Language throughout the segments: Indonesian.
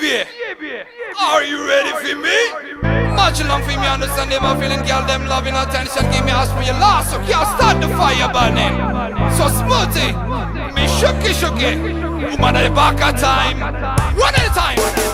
baby. Are you ready for me? Much along for me, understand them, I'm feeling girl, them loving attention. Give me ask for your last, so can't start the fire burning. So smoothie, me shooky shooky. Woman at the back of time. One at a time.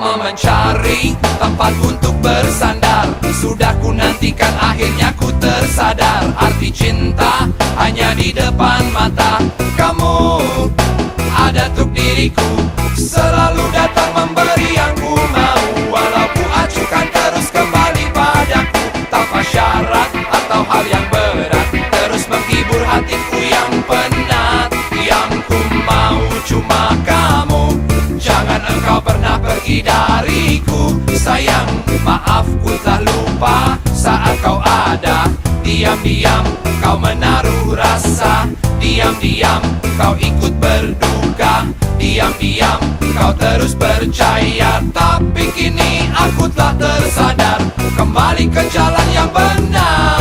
Mencari tempat untuk bersandar. Sudah ku nantikan akhirnya ku tersadar. Arti cinta hanya di depan mata Kamu. Ada untuk diriku Selalu datang pergi dariku Sayang, maaf ku tak lupa. Saat kau ada Diam-diam kau menaruh rasa. Diam-diam kau ikut berduka. Diam-diam kau terus percaya Tapi kini aku telah tersadar. Kembali ke jalan yang benar